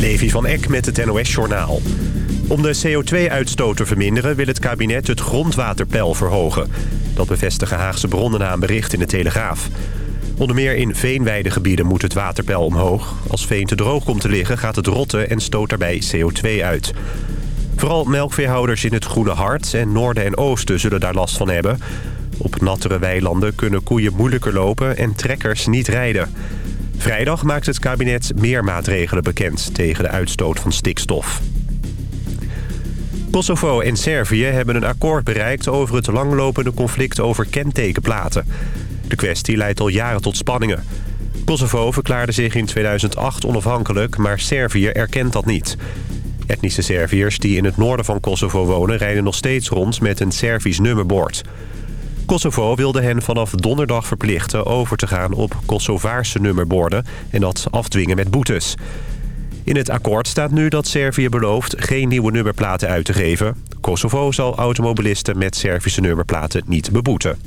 Levi van Eck met het NOS-journaal. Om de CO2-uitstoot te verminderen wil het kabinet het grondwaterpeil verhogen. Dat bevestigen Haagse bronnen na een bericht in de Telegraaf. Onder meer in veenweidegebieden moet het waterpeil omhoog. Als veen te droog komt te liggen gaat het rotten en stoot daarbij CO2 uit. Vooral melkveehouders in het Groene Hart en Noorden en Oosten zullen daar last van hebben. Op nattere weilanden kunnen koeien moeilijker lopen en trekkers niet rijden. Vrijdag maakt het kabinet meer maatregelen bekend tegen de uitstoot van stikstof. Kosovo en Servië hebben een akkoord bereikt over het langlopende conflict over kentekenplaten. De kwestie leidt al jaren tot spanningen. Kosovo verklaarde zich in 2008 onafhankelijk, maar Servië erkent dat niet. Etnische Serviërs die in het noorden van Kosovo wonen... rijden nog steeds rond met een Servisch nummerbord. Kosovo wilde hen vanaf donderdag verplichten over te gaan op Kosovaarse nummerborden... en dat afdwingen met boetes. In het akkoord staat nu dat Servië belooft geen nieuwe nummerplaten uit te geven. Kosovo zal automobilisten met Servische nummerplaten niet beboeten.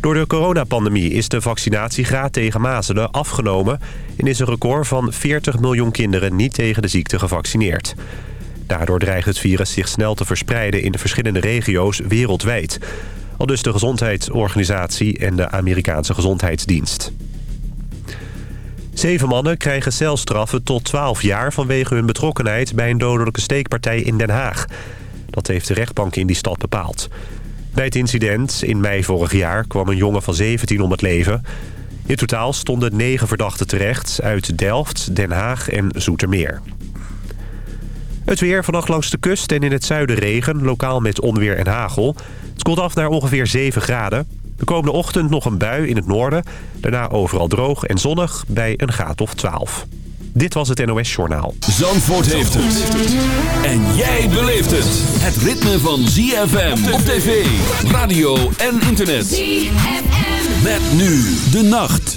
Door de coronapandemie is de vaccinatiegraad tegen mazelen afgenomen... en is een record van 40 miljoen kinderen niet tegen de ziekte gevaccineerd. Daardoor dreigt het virus zich snel te verspreiden in de verschillende regio's wereldwijd. Al dus de Gezondheidsorganisatie en de Amerikaanse Gezondheidsdienst. Zeven mannen krijgen celstraffen tot 12 jaar vanwege hun betrokkenheid... bij een dodelijke steekpartij in Den Haag. Dat heeft de rechtbank in die stad bepaald. Bij het incident in mei vorig jaar kwam een jongen van 17 om het leven. In totaal stonden negen verdachten terecht uit Delft, Den Haag en Zoetermeer. Het weer vannacht langs de kust en in het zuiden regen, lokaal met onweer en hagel. Het koelt af naar ongeveer 7 graden. De komende ochtend nog een bui in het noorden. Daarna overal droog en zonnig bij een graad of 12. Dit was het NOS Journaal. Zandvoort heeft het. En jij beleeft het. Het ritme van ZFM op tv, radio en internet. ZFM. Met nu de nacht.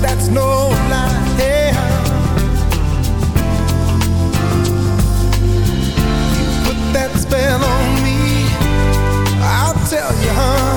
that's no lie. You put that spell on me, I'll tell you, huh?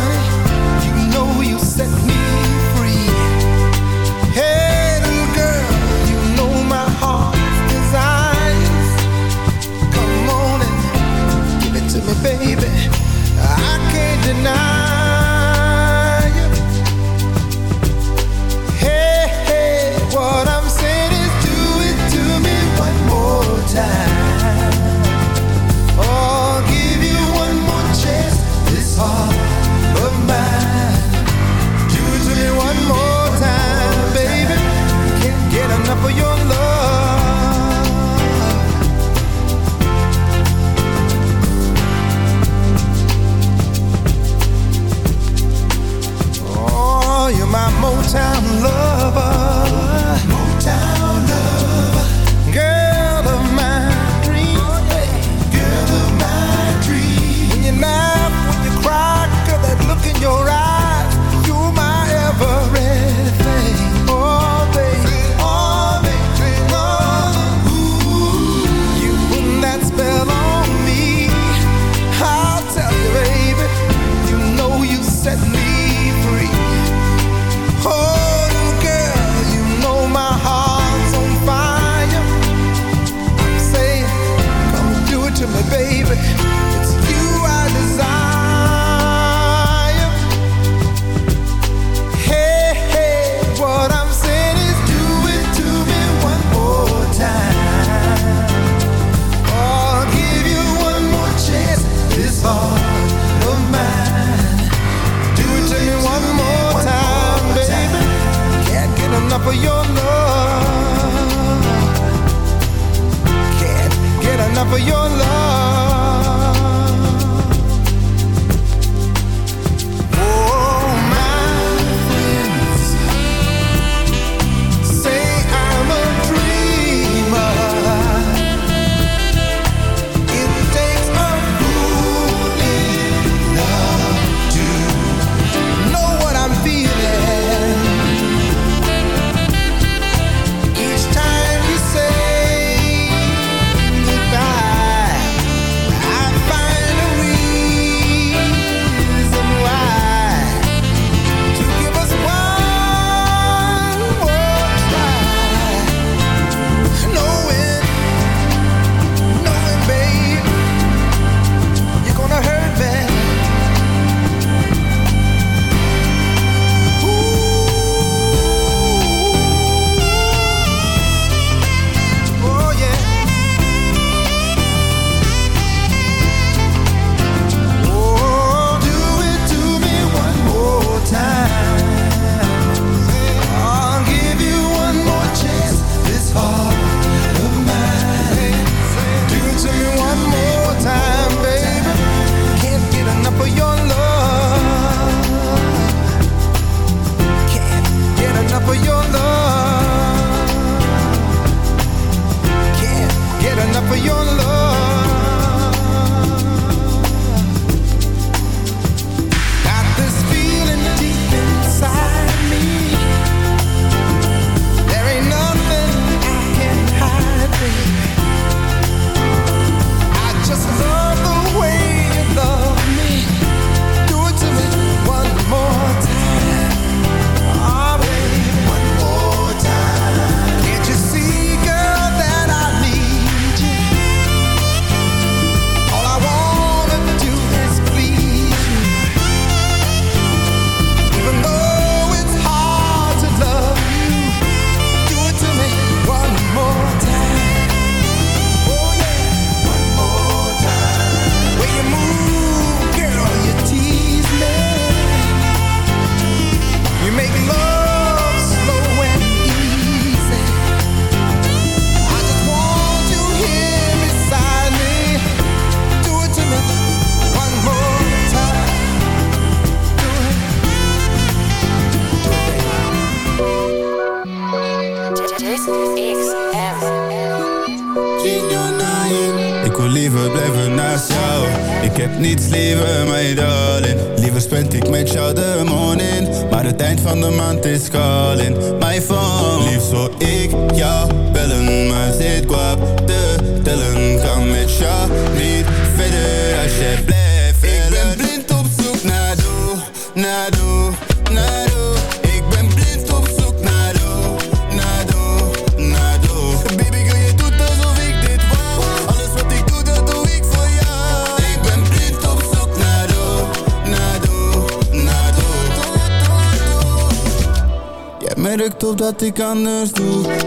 Ik anders doe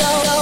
go.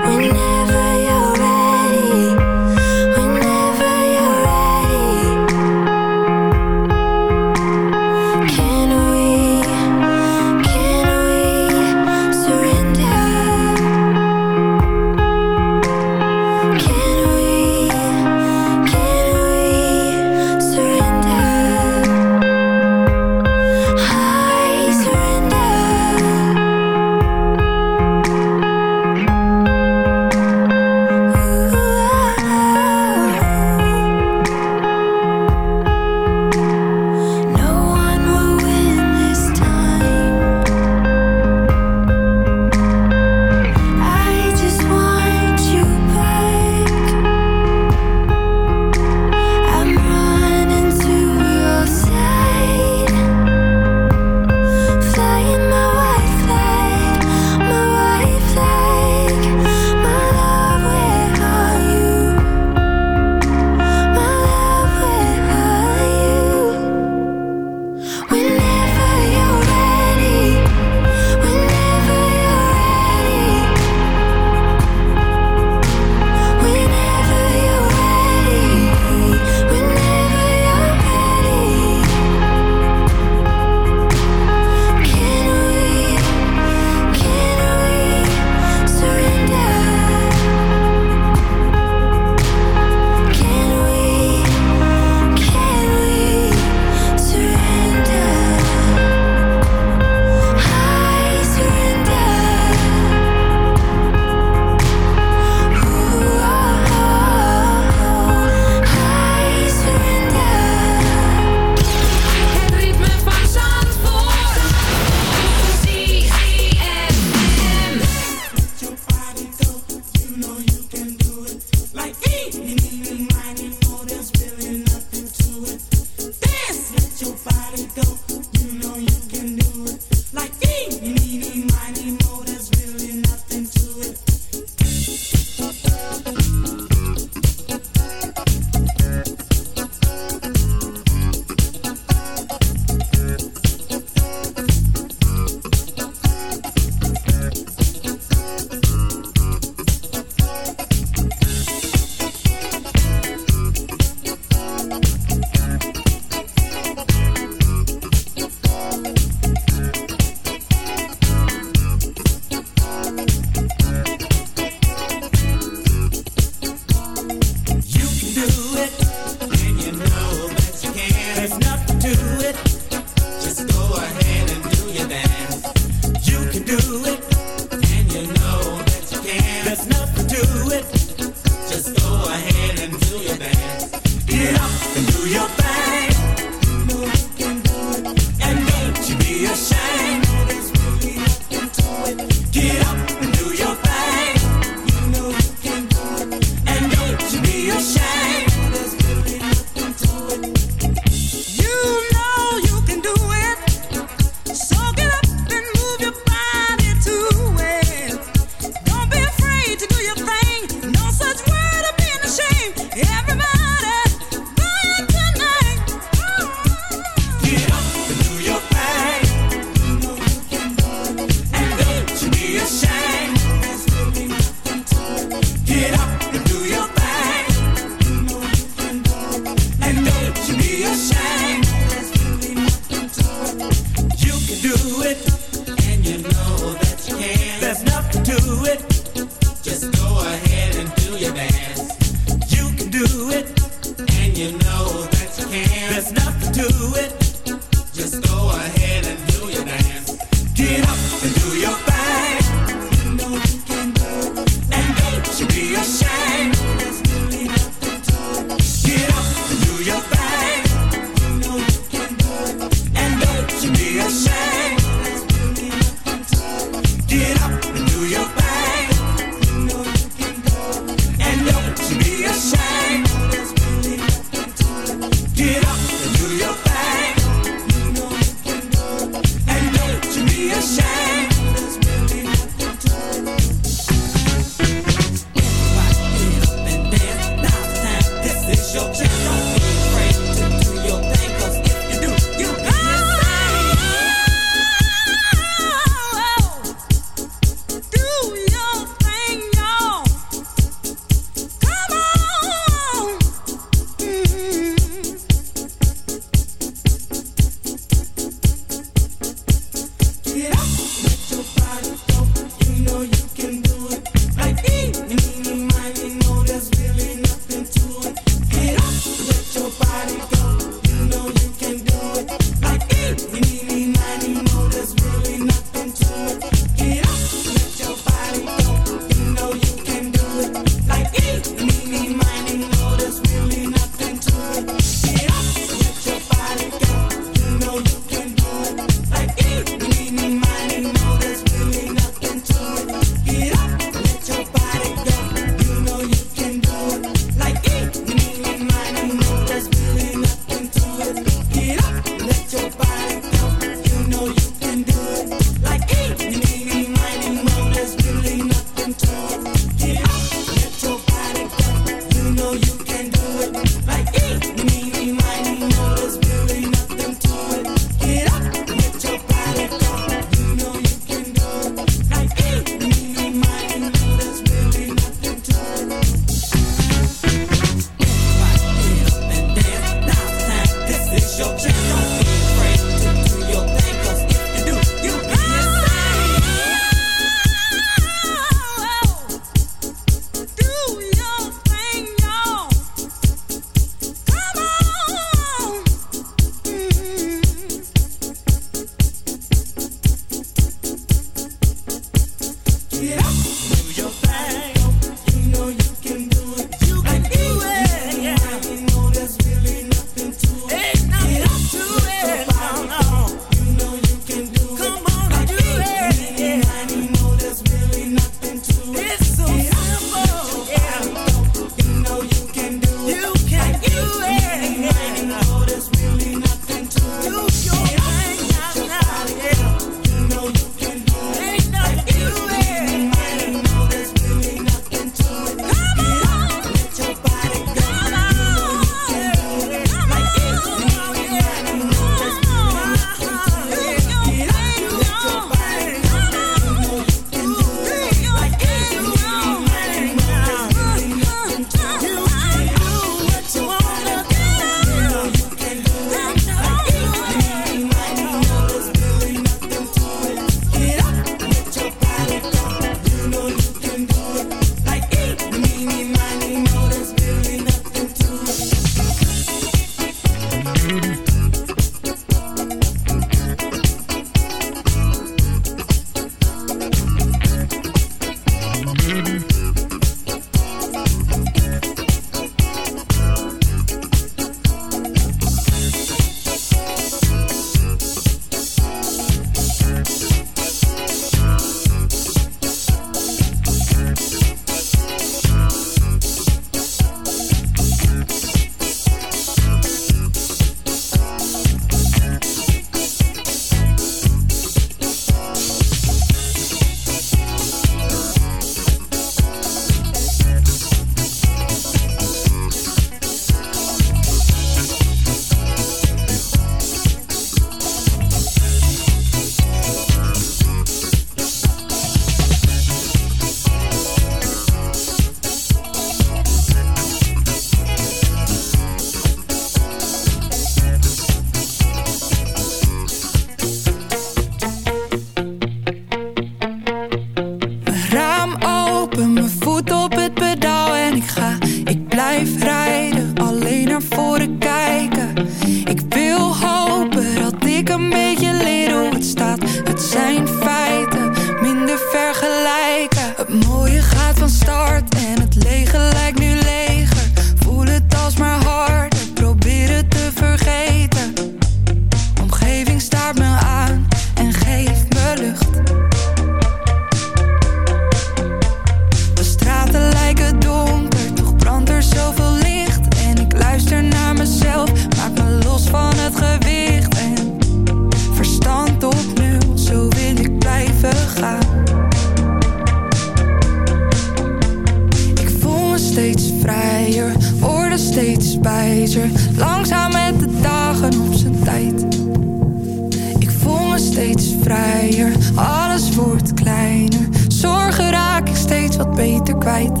Alles wordt kleiner. Zorgen raak ik steeds wat beter kwijt.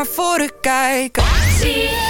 naar voren kijken. Zie